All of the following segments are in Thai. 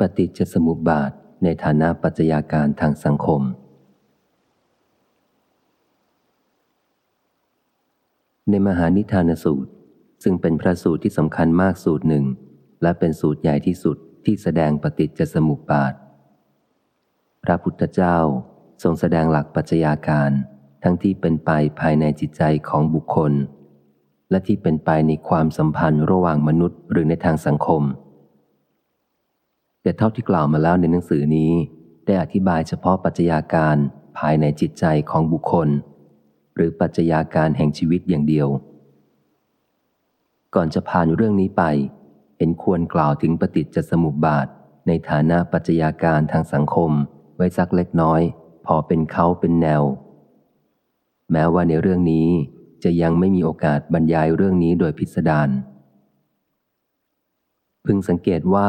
ปฏิจจสมุปบาทในฐานะปัจจัยาการทางสังคม ในมหานิทานสูตร ซึ่งเป็นพระสูตรที่สำคัญมากสูตรหนึ่ง และเป็นสูตรใหญ่ที่สุดที่แสดงปฏิจจสมุปบาท พระพุทธเจ้าทรงแสดงหลักปัจจัยาการ ทั้งที่เป็นไปภายในจิตใจของบุคคล และที่เป็นไปในความสัมพันธ์ระหว่างมนุษย์หรือในทางสังคม แต่เท่าที่กล่าวมาแล้วในหนังสือนี้ ได้อธิบายเฉพาะปัจจัยาการภายในจิตใจของบุคคล หรือปัจจัยาการแห่งชีวิตอย่างเดียว ก่อนจะผ่านเรื่องนี้ไป เห็นควรกล่าวถึงปฏิจจสมุปบาท ในฐานะปัจจัยาการทางสังคม ไว้สักเล็กน้อย พอเป็นเขาเป็นแนว แม้ว่าในเรื่องนี้จะยังไม่มีโอกาสบรรยายเรื่องนี้โดยพิสดารพึงสังเกตว่า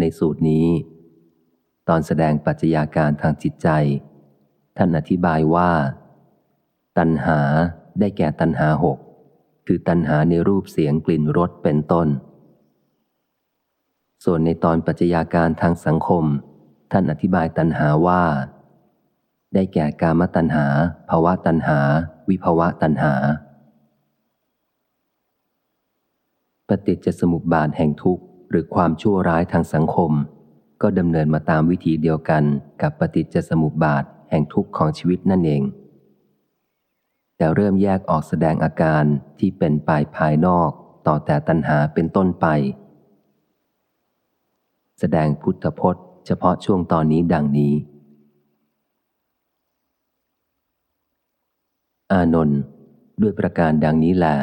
ในสูตรนี้ ตอนแสดงปัจจัยาการทางจิตใจ ท่านอธิบายว่า ตัณหาได้แก่ตัณหาหกคือตัณหาในรูปเสียงกลิ่นรสเป็นต้น ส่วนในตอนปัจจัยาการทางสังคม ท่านอธิบายตัณหาว่า ได้แก่กามตัณหาภาวะตัณหา วิภาวะตัณหา ปฏิจจสมุปบาทแห่งทุกข์ หรือความชั่วร้ายทางสังคม ก็ดำเนินมาตามวิธีเดียวกันกับปฏิจจสมุปบาทแห่งทุกข์ของชีวิตนั่นเอง แต่เริ่มแยกออกแสดงอาการที่เป็นปลายภายนอกต่อแต่ตัณหาเป็นต้นไป แสดงพุทธพจน์ เฉพาะช่วงตอนนี้ดังนี้ อานนท์ด้วยประการดังนี้แหละ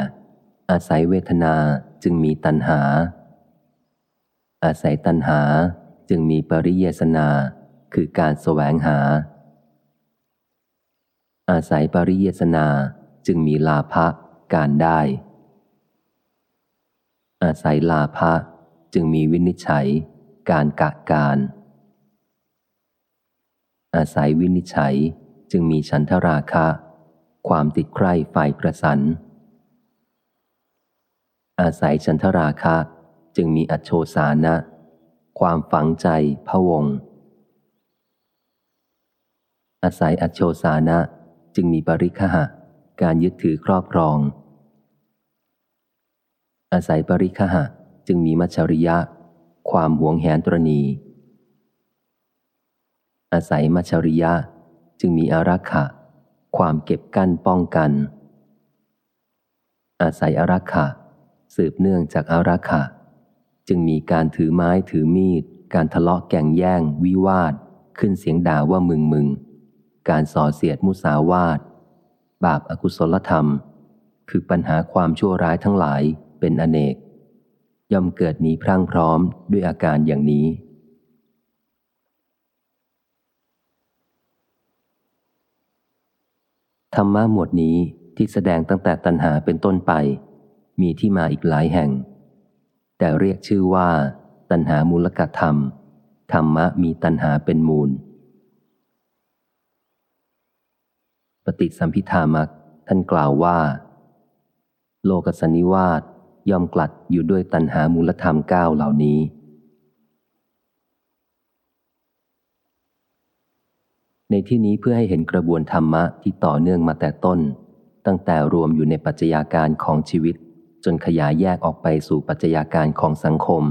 อาศัยเวทนาจึงมีตัณหา อาศัยตัณหาจึงมีปริเยสนา คือการแสวงหา อาศัยปริเยสนาจึงมีลาภะการได้ อาศัยลาภะจึงมีวินิจฉัย การกะการ อาศัยวินิจฉัยจึงมีฉันทราคะ ความติดใคร่ไฟประสันอาศัยฉันทราคะ จึงมีอโชสานะ ความฝังใจพะวง อาศัยอโชสานะจึงมีปริคหะ การยึดถือครอบครอง อาศัยปริคหะจึงมีมัชริยะ ความหวงแหนตรณี อาศัยมัชริยะจึงมีอารักขะ ความเก็บกั้นป้องกัน อาศัยอารักขะ สืบเนื่องจากอารักขะ จึงมีการถือไม้ถือมีด การทะเลาะแก่งแย่ง วิวาท ขึ้นเสียงด่าว่ามึงมึง การส่อเสียดมุสาวาท บาปอากุศลธรรม คือปัญหาความชั่วร้ายทั้งหลายเป็นอเนก ย่อมเกิดมีพรั่งพร้อมด้วยอาการอย่างนี้ ธรรมะหมวดนี้ที่แสดงตั้งแต่ตัณหาเป็นต้นไป มีที่มาอีกหลายแห่ง แต่เรียกชื่อว่า ตัณหามูลกธรรม ธรรมะมีตัณหาเป็นมูล ปฏิสัมพิธามักท่านกล่าวว่า โลกสนิวาสย่อมกลัดอยู่ด้วยตัณหามูลธรรมเก้าเหล่านี้ ในที่นี้เพื่อให้เห็นกระบวนธรรมะที่ต่อเนื่องมาแต่ต้น ตั้งแต่รวมอยู่ในปัจจัยาการของชีวิต จนขยายแยกออกไปสู่ปัจจัยาการของสังคม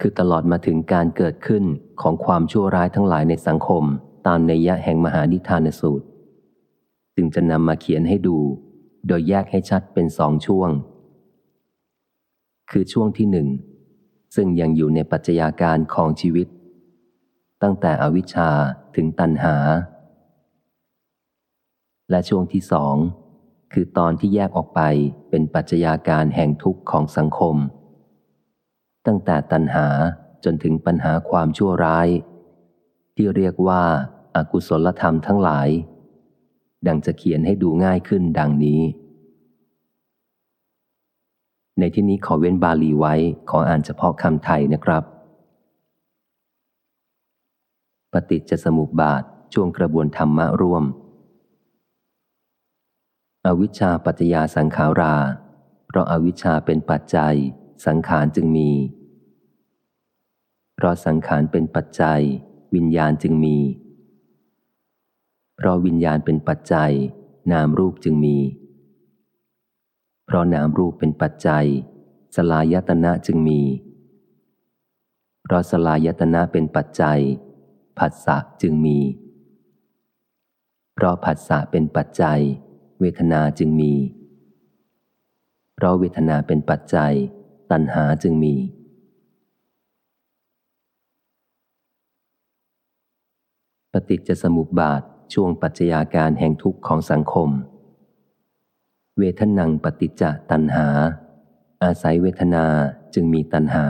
คือตลอดมาถึงการเกิดขึ้นของความชั่วร้ายทั้งหลายในสังคม ตามในยะแห่งมหานิทานสูตร จึงจะนำมาเขียนให้ดู โดยแยกให้ชัดเป็นสองช่วง คือช่วงที่หนึ่งซึ่งยังอยู่ในปัจจัยาการของชีวิต ตั้งแต่อวิชชาถึงตัณหา และช่วงที่สองคือตอนที่แยกออกไป เป็นปัจจัยาการแห่งทุกข์ของสังคม ตั้งแต่ตัณหาจนถึงปัญหาความชั่วร้าย ที่เรียกว่าอากุศลธรรมทั้งหลาย ดังจะเขียนให้ดูง่ายขึ้นดังนี้ ในที่นี้ขอเว้นบาลีไว้ขออ่านเฉพาะคำไทยนะครับ ปฏิจจสมุปบาทช่วงกระบวนธรรมะร่วม อวิชชาปัจจยาสังขารา เพราะอาวิชชาเป็นปัจจัย สังขารจึงมี เพราะสังขารเป็นปัจจัย วิญญาณจึงมี เพราะวิญญาณเป็นปัจจัย นามรูปจึงมี เพราะนามรูปเป็นปัจจัย สลายตนะจึงมี เพราะสลายตนะเป็นปัจจัย ผัสสะจึงมี เพราะผัสสะเป็นปัจจัย เวทนาจึงมี เพราะเวทนาเป็นปัจจัย ตัณหาจึงมี ปฏิจจสมุปบาทช่วงปัจจัยาการแห่งทุกข์ของสังคม เวทนังปฏิจจตันหา อาศัยเวทนาจึงมีตันหา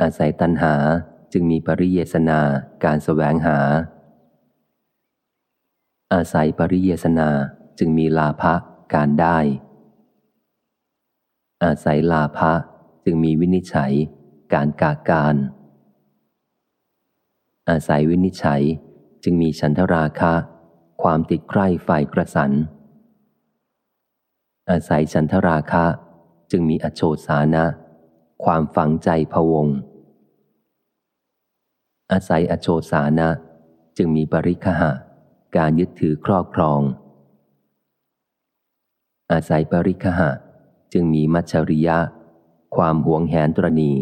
อาศัยตันหาจึงมีปริเยสนาการสแสวงหา อาศัยปริเยสนาจึงมีลาภะการได้ อาศัยลาภะจึงมีวินิจฉัย การกาการ อาศัยวินิจฉัยจึงมีฉันทราคะ ความติดใคร่ไฟกระสัน อาศัยฉันทราคะจึงมีอโชสานะ ความฝังใจพวง อาศัยอโชสานะ จึงมีปริคหะ การยึดถือครอบครอง อาศัยปริคหะ จึงมีมัชริยะ ความหวงแหนตรณี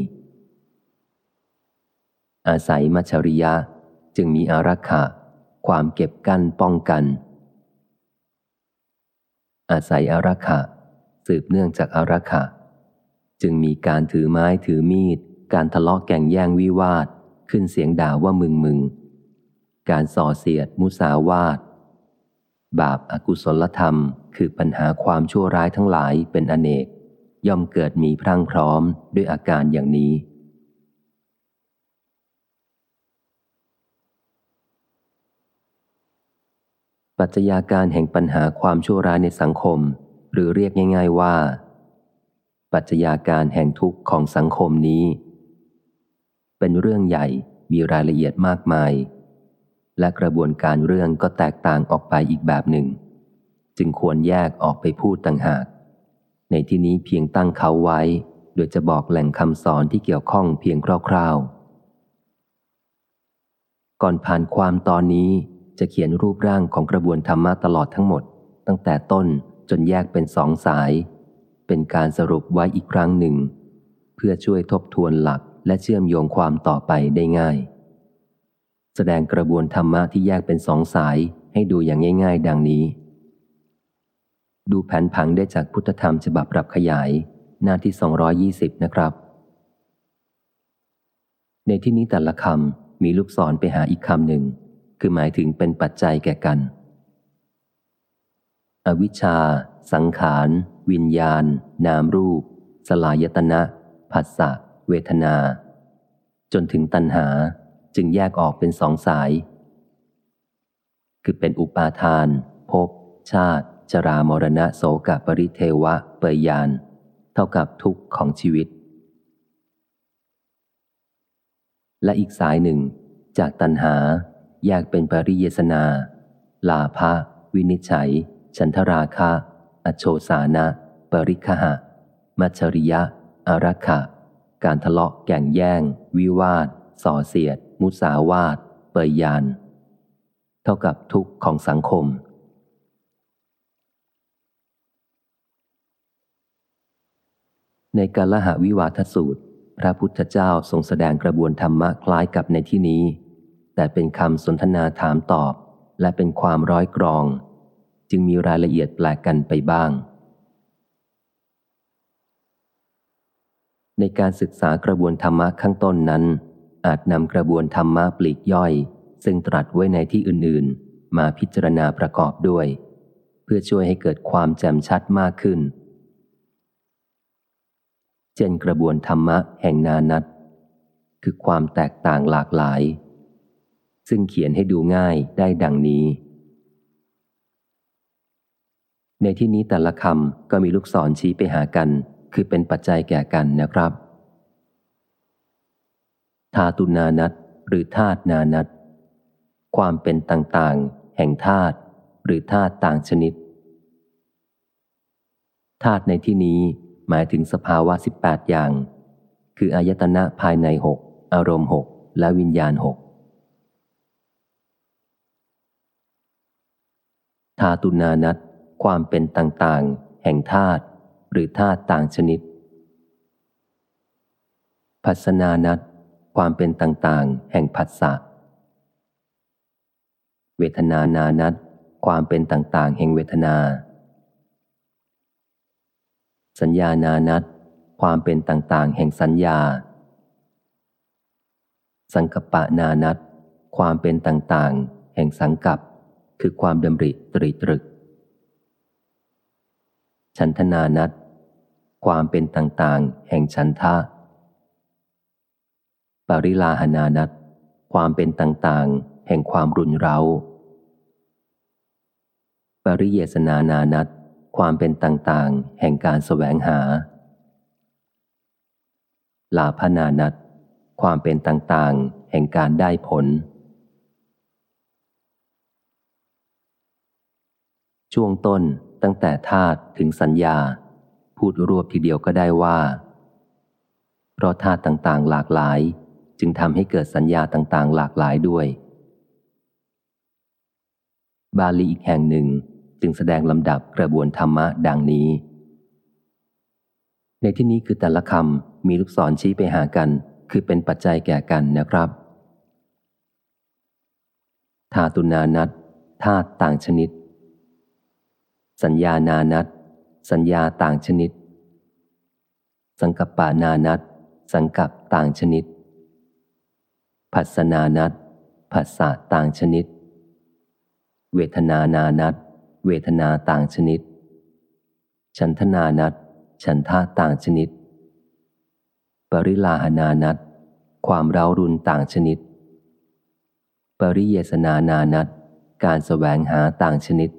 อาศัยมัชริยะ จึงมีอารักขาความเก็บกั้นป้องกัน อาศัยอารักขาสืบเนื่องจากอารักขาจึงมีการถือไม้ถือมีด การทะเลาะแก่งแย่งวิวาท ขึ้นเสียงด่าว่ามึงมึง การส่อเสียดมุสาวาทบาปอากุศลธรรม คือปัญหาความชั่วร้ายทั้งหลายเป็นอเนก ย่อมเกิดมีพรั่งพร้อมด้วยอาการอย่างนี้ ปัจจัยาการแห่งปัญหาความชั่วร้ายในสังคม หรือเรียกง่าย ๆว่า ปัจจัยาการแห่งทุกข์ของสังคมนี้ เป็นเรื่องใหญ่มีรายละเอียดมากมาย และกระบวนการเรื่องก็แตกต่างออกไปอีกแบบหนึ่ง จึงควรแยกออกไปพูดต่างหาก ในที่นี้เพียงตั้งเขาไว้ โดยจะบอกแหล่งคำสอนที่เกี่ยวข้องเพียงคร่าวๆ ก่อนผ่านความตอนนี้จะเขียนรูปร่างของกระบวนธรรมะตลอดทั้งหมด ตั้งแต่ต้นจนแยกเป็นสองสาย เป็นการสรุปไว้อีกครั้งหนึ่ง เพื่อช่วยทบทวนหลักและเชื่อมโยงความต่อไปได้ง่าย แสดงกระบวนธรรมะที่แยกเป็นสองสายให้ดูอย่างง่ายๆ ดังนี้ ดูแผนผังได้จากพุทธธรรมฉบับปรับขยาย หน้าที่ 220 นะครับ ในที่นี้แต่ละคำมีลูกศรไปหาอีกคำหนึ่ง คือหมายถึงเป็นปัจจัยแก่กัน อวิชชา สังขาร วิญญาณ นามรูป สลายตนะผัสสะ เวทนา จนถึงตัณหา จึงแยกออกเป็นสองสาย คือเป็นอุปาทาน ภพ ชาติจรามรณะโสกปริเทวะ เปยยาน เท่ากับทุกข์ของชีวิต และอีกสายหนึ่ง จากตัณหา แยกเป็นปริเยสนา ลาภะวินิจฉัย ฉันทราคะ อโชสานะ ปริคหะ มัชริยะ อารักขะการทะเลาะแก่งแย่ง วิวาท ส่อเสียด มุสาวาทเปยยาน เท่ากับทุกข์ของสังคม ในกาลหาวิวาทสูตร พระพุทธเจ้าทรงแสดงกระบวนธรรมะคล้ายกับในที่นี้ แต่เป็นคำสนทนาถามตอบ และเป็นความร้อยกรอง จึงมีรายละเอียดแปลกกันไปบ้างในการศึกษากระบวนธรรมะข้างต้นนั้น อาจนำกระบวนธรรมะปลีกย่อย ซึ่งตรัสไว้ในที่อื่น ๆ มาพิจารณาประกอบด้วย เพื่อช่วยให้เกิดความแจ่มชัดมากขึ้น เช่นกระบวนธรรมะแห่งนานัตคือความแตกต่างหลากหลาย ซึ่งเขียนให้ดูง่ายได้ดังนี้ ในที่นี้แต่ละคำก็มีลูกศรชี้ไปหากัน คือเป็นปัจจัยแก่กันนะครับ ธาตุนานัตหรือธาตุนานัตความเป็นต่างๆ แห่งธาตุหรือธาตุต่างชนิดธาตุในที่นี้หมายถึงสภาวะสิบแปดอย่าง คืออายตนะภายในหกอารมณ์หกและวิญญาณหกธาตุนานัตความเป็นต่างๆ แห่งธาตุหรือธาตุต่างชนิด พัสนานัต ความเป็นต่างๆ แห่งผัสสะ เวทนานานัตความเป็นต่างๆ แห่งเวทนา สัญญานานัตความเป็นต่างๆ แห่งสัญญา สังกปะนานัตความเป็นต่างๆ แห่งสังกัปคือความดำริตรีตรึก ฉันทนานัตความเป็นต่างๆ แห่งฉันทะ ปริลาหนานัตความเป็นต่างๆ แห่งความรุนเร้า ปริเยสนานานัตความเป็นต่างๆ แห่งการแสวงหา ลาพนานัตความเป็นต่างๆ แห่งการได้ผล ช่วงต้นตั้งแต่ธาตุถึงสัญญา พูดรวบทีเดียวก็ได้ว่า เพราะธาตุต่างๆ หลากหลาย จึงทำให้เกิดสัญญาต่างๆ หลากหลายด้วย บาลีอีกแห่งหนึ่งจึงแสดงลำดับกระบวนธรรมะดังนี้ ในที่นี้คือแต่ละคำมีลูกศรชี้ไปหากัน คือเป็นปัจจัยแก่กันนะครับธาตุนานัตธาตุต่างชนิด สัญญานานัตสัญญาต่างชนิด สังกัปปานานัตสังกัปต่างชนิด ผัสนานัตผัสสะต่างชนิด เวทนานานัตเวทนาต่างชนิด ฉันทนานัตฉันท่าต่างชนิด ปริลาหนานัตความเร้ารุนต่างชนิด ปริเยสนานานัตการแสวงหาต่างชนิด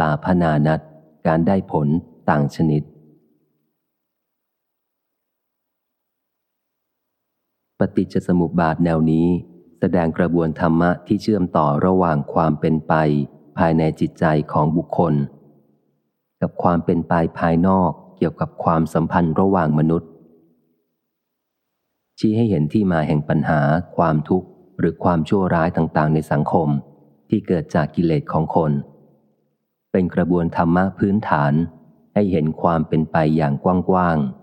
ลาพนานัตการได้ผลต่างชนิด ปฏิจจสมุปบาทแนวนี้ แสดงกระบวนธรรมะที่เชื่อมต่อระหว่างความเป็นไป ภายในจิตใจของบุคคล กับความเป็นไปภายนอกเกี่ยวกับความสัมพันธ์ระหว่างมนุษย์ ชี้ให้เห็นที่มาแห่งปัญหา ความทุกข์ หรือความชั่วร้ายต่างๆ ในสังคม ที่เกิดจากกิเลสของคน เป็นกระบวนธรรมะพื้นฐานให้เห็นความเป็นไปอย่างกว้างๆ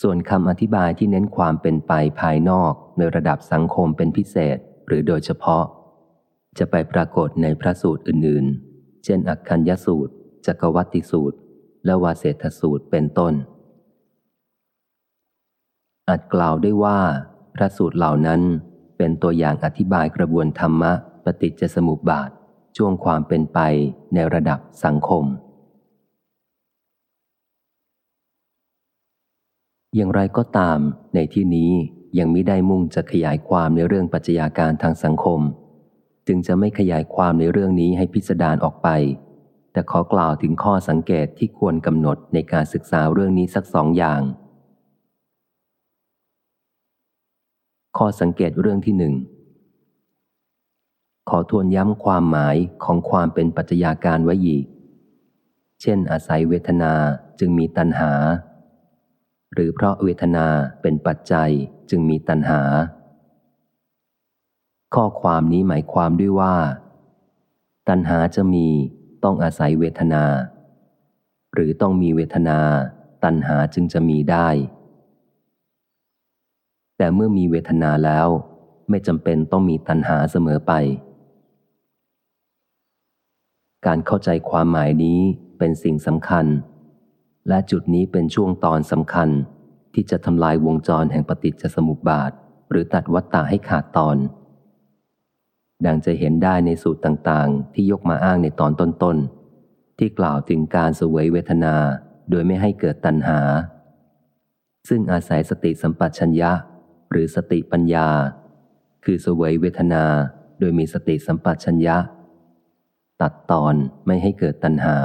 ส่วนคำอธิบายที่เน้นความเป็นไปภายนอกในระดับสังคมเป็นพิเศษหรือโดยเฉพาะ จะไปปรากฏในพระสูตรอื่นๆ เช่น อักคัญยสูตร จักวัติสูตร และวาเศธสูตรเป็นต้น อาจกล่าวได้ว่า พระสูตรเหล่านั้นเป็นตัวอย่างอธิบายกระบวนธรรมะปฏิจจสมุปบาทช่วงความเป็นไปในระดับสังคม อย่างไรก็ตาม ในที่นี้ยังไม่ได้มุ่งจะขยายความในเรื่องปัจจัยาการทางสังคม จึงจะไม่ขยายความในเรื่องนี้ให้พิสดารออกไป แต่ขอกล่าวถึงข้อสังเกตที่ควรกำหนดในการศึกษาเรื่องนี้สักสองอย่าง ข้อสังเกตเรื่องที่หนึ่งขอทวนย้ำความหมายของความเป็นปัจจัยาการไว้อีก เช่นอาศัยเวทนาจึงมีตัณหา หรือเพราะเวทนาเป็นปัจจัยจึงมีตัณหา ข้อความนี้หมายความด้วยว่า ตัณหาจะมีต้องอาศัยเวทนา หรือต้องมีเวทนา ตัณหาจึงจะมีได้ แต่เมื่อมีเวทนาแล้ว ไม่จำเป็นต้องมีตัณหาเสมอไป การเข้าใจความหมายนี้เป็นสิ่งสำคัญ และจุดนี้เป็นช่วงตอนสำคัญ ที่จะทำลายวงจรแห่งปฏิจจสมุปบาท หรือตัดวัตตาให้ขาดตอน ดังจะเห็นได้ในสูตรต่างๆ ที่ยกมาอ้างในตอนต้นๆ ที่กล่าวถึงการสวยเวทนาโดยไม่ให้เกิดตัณหา ซึ่งอาศัยสติสัมปชัญญะ หรือสติปัญญา คือสวยเวทนาโดยมีสติสัมปชัญญะ ตัดตอนไม่ให้เกิดตัณหา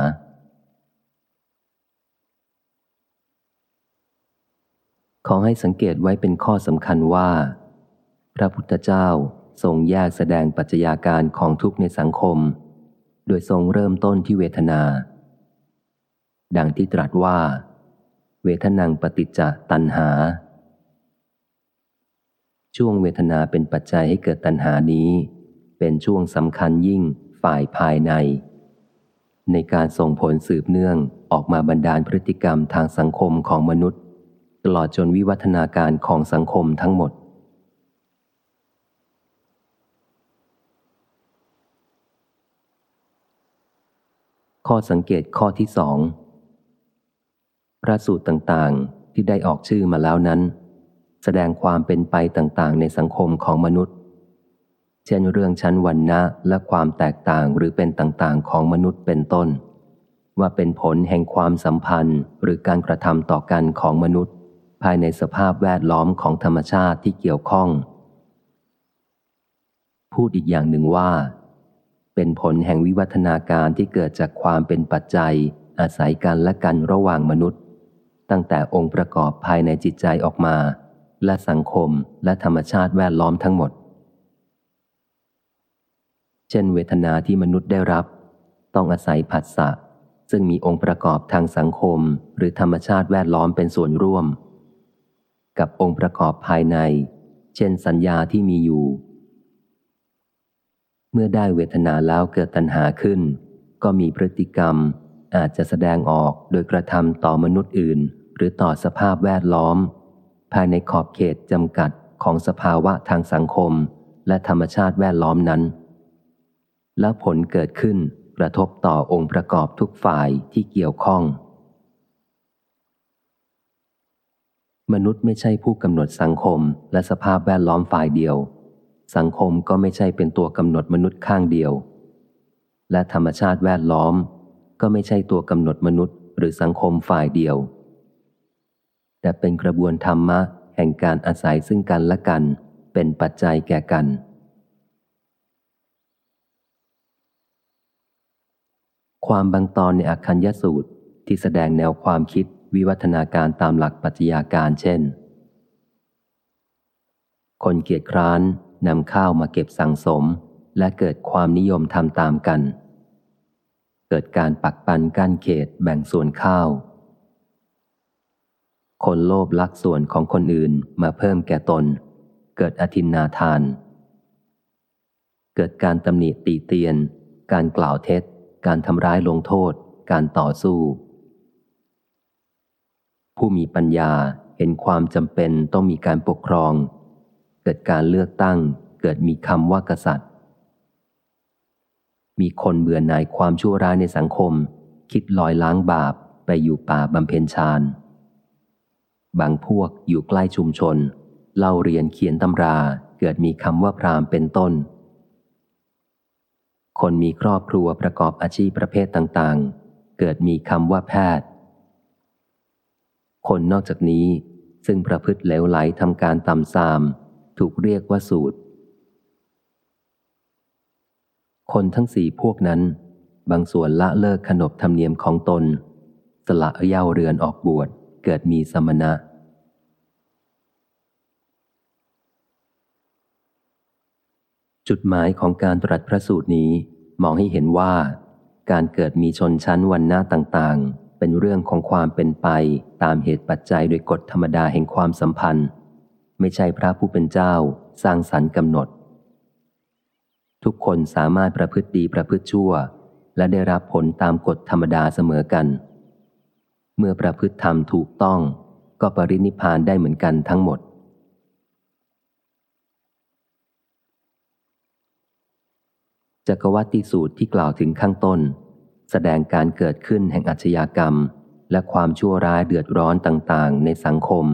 ขอให้สังเกตไว้เป็นข้อสำคัญว่า พระพุทธเจ้าทรงแยกแสดงปัจจัยาการของทุกในสังคม โดยทรงเริ่มต้นที่เวทนา ดังที่ตรัสว่า เวทนังปฏิจจตันหา ช่วงเวทนาเป็นปัจจัยให้เกิดตัณหานี้ เป็นช่วงสำคัญยิ่งฝ่ายภายใน ในการส่งผลสืบเนื่องออกมาบรรดาลพฤติกรรมทางสังคมของมนุษย์ ตลอดจนวิวัฒนาการของสังคมทั้งหมด ข้อสังเกตข้อที่สองพระสูตรต่างๆที่ได้ออกชื่อมาแล้วนั้น แสดงความเป็นไปต่างๆ ในสังคมของมนุษย์ เช่นเรื่องชั้นวันนะและความแตกต่างหรือเป็นต่างๆ ของมนุษย์เป็นต้นว่าเป็นผลแห่งความสัมพันธ์หรือการกระทำต่อกันของมนุษย์ ภายในสภาพแวดล้อมของธรรมชาติที่เกี่ยวข้อง พูดอีกอย่างหนึ่งว่า เป็นผลแห่งวิวัฒนาการที่เกิดจากความเป็นปัจจัย อาศัยกันและกันระหว่างมนุษย์ ตั้งแต่องค์ประกอบภายในจิตใจออกมา และสังคมและธรรมชาติแวดล้อมทั้งหมด เช่นเวทนาที่มนุษย์ได้รับ ต้องอาศัยผัสสะซึ่งมีองค์ประกอบทางสังคม หรือธรรมชาติแวดล้อมเป็นส่วนร่วม กับองค์ประกอบภายใน เช่นสัญญาที่มีอยู่ เมื่อได้เวทนาแล้วเกิดตัณหาขึ้น ก็มีพฤติกรรมอาจจะแสดงออกโดยกระทำต่อมนุษย์อื่น หรือต่อสภาพแวดล้อม ภายในขอบเขตจำกัดของสภาวะทางสังคม และธรรมชาติแวดล้อมนั้น และผลเกิดขึ้นกระทบต่อองค์ประกอบทุกฝ่ายที่เกี่ยวข้อง มนุษย์ไม่ใช่ผู้กำหนดสังคมและสภาพแวดล้อมฝ่ายเดียว สังคมก็ไม่ใช่เป็นตัวกำหนดมนุษย์ข้างเดียว และธรรมชาติแวดล้อม ก็ไม่ใช่ตัวกำหนดมนุษย์หรือสังคมฝ่ายเดียว แต่เป็นกระบวนธรรมะแห่งการอาศัยซึ่งกันและกัน เป็นปัจจัยแก่กัน ความบางตอนในอักคัญยสูตรที่แสดงแนวความคิด วิวัฒนาการตามหลักปัจจัยาการเช่น คนเกียจคร้านนำข้าวมาเก็บสังสม และเกิดความนิยมทำตามกัน เกิดการปักปันกั้นเขตแบ่งส่วนข้าว คนโลภลักส่วนของคนอื่นมาเพิ่มแก่ตน เกิดอธินนาทาน เกิดการตำหนิตีเตียน การกล่าวเท็จ การทำร้ายลงโทษ การต่อสู้ ผู้มีปัญญาเห็นความจำเป็นต้องมีการปกครอง เกิดการเลือกตั้ง เกิดมีคำว่ากษัตริย์ มีคนเบื่อหน่ายความชั่วร้ายในสังคม คิดลอยล้างบาปไปอยู่ป่าบำเพ็ญฌานบางพวกอยู่ใกล้ชุมชน เล่าเรียนเขียนตำราเกิดมีคำว่าพรามเป็นต้น คนมีครอบครัวประกอบอาชีพประเภทต่างๆ เกิดมีคำว่าแพทย์ คนนอกจากนี้ ซึ่งประพฤติเลวไหลทำการต่ำซาม ถูกเรียกว่าสูตร คนทั้งสี่พวกนั้น บางส่วนละเลิกขนบธรรมเนียมของตน สละเย่าเรือนออกบวชเกิดมีสมณะ จุดหมายของการตรัสพระสูตรนี้มองให้เห็นว่า การเกิดมีชนชั้นวันหน้าต่างๆ เป็นเรื่องของความเป็นไปตามเหตุปัจจัยโดยกฎธรรมดาแห่งความสัมพันธ์ ไม่ใช่พระผู้เป็นเจ้าสร้างสรรค์กำหนด ทุกคนสามารถประพฤติดีประพฤติชั่ว และได้รับผลตามกฎธรรมดาเสมอกัน เมื่อประพฤติธรรมถูกต้อง ก็ปรินิพานได้เหมือนกันทั้งหมดจักรวัติสูตรที่กล่าวถึงข้างต้น แสดงการเกิดขึ้นแห่งอาชญากรรม และความชั่วร้ายเดือดร้อนต่างๆ ในสังคม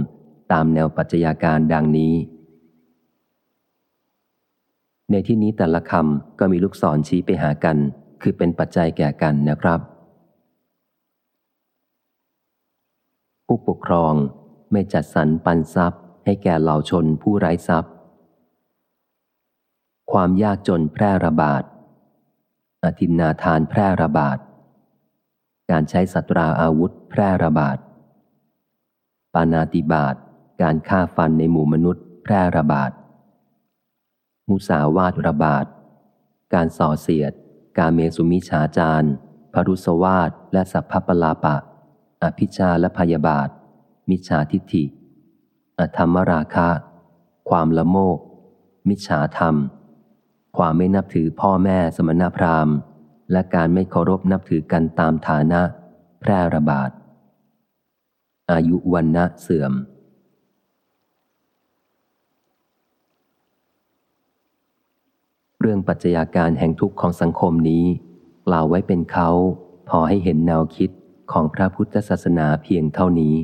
ตามแนวปัจจัยาการดังนี้ ในที่นี้แต่ละคำก็มีลูกศรชี้ไปหากัน คือเป็นปัจจัยแก่กันนะครับ ผู้ปกครองไม่จัดสรรปันทรัพย์ให้แก่เหล่าชนผู้ไร้ทรัพย์ ความยากจนแพร่ระบาด อธินนาทานแพร่ระบาด การใช้สัตราอาวุธแพร่ระบาด ปานาติบาต การฆ่าฟันในหมู่มนุษย์ แพร่ระบาด มุสาวาทระบาด การส่อเสียด การเมสุมิฉาจารพรุสวาทและสัพพปลาปะ อภิชาและพยาบาท มิจฉาทิฏฐิ อธรรมราคะ ความละโมบมิจฉาธรรม ความไม่นับถือพ่อแม่สมณพราหมณ์ และการไม่เคารพนับถือกันตามฐานะ แพร่ระบาด อายุวันนะเสื่อม เรื่องปัจจัยาการแห่งทุกข์ของสังคมนี้ กล่าวไว้เป็นเขา พอให้เห็นแนวคิดของพระพุทธศาสนาเพียงเท่านี้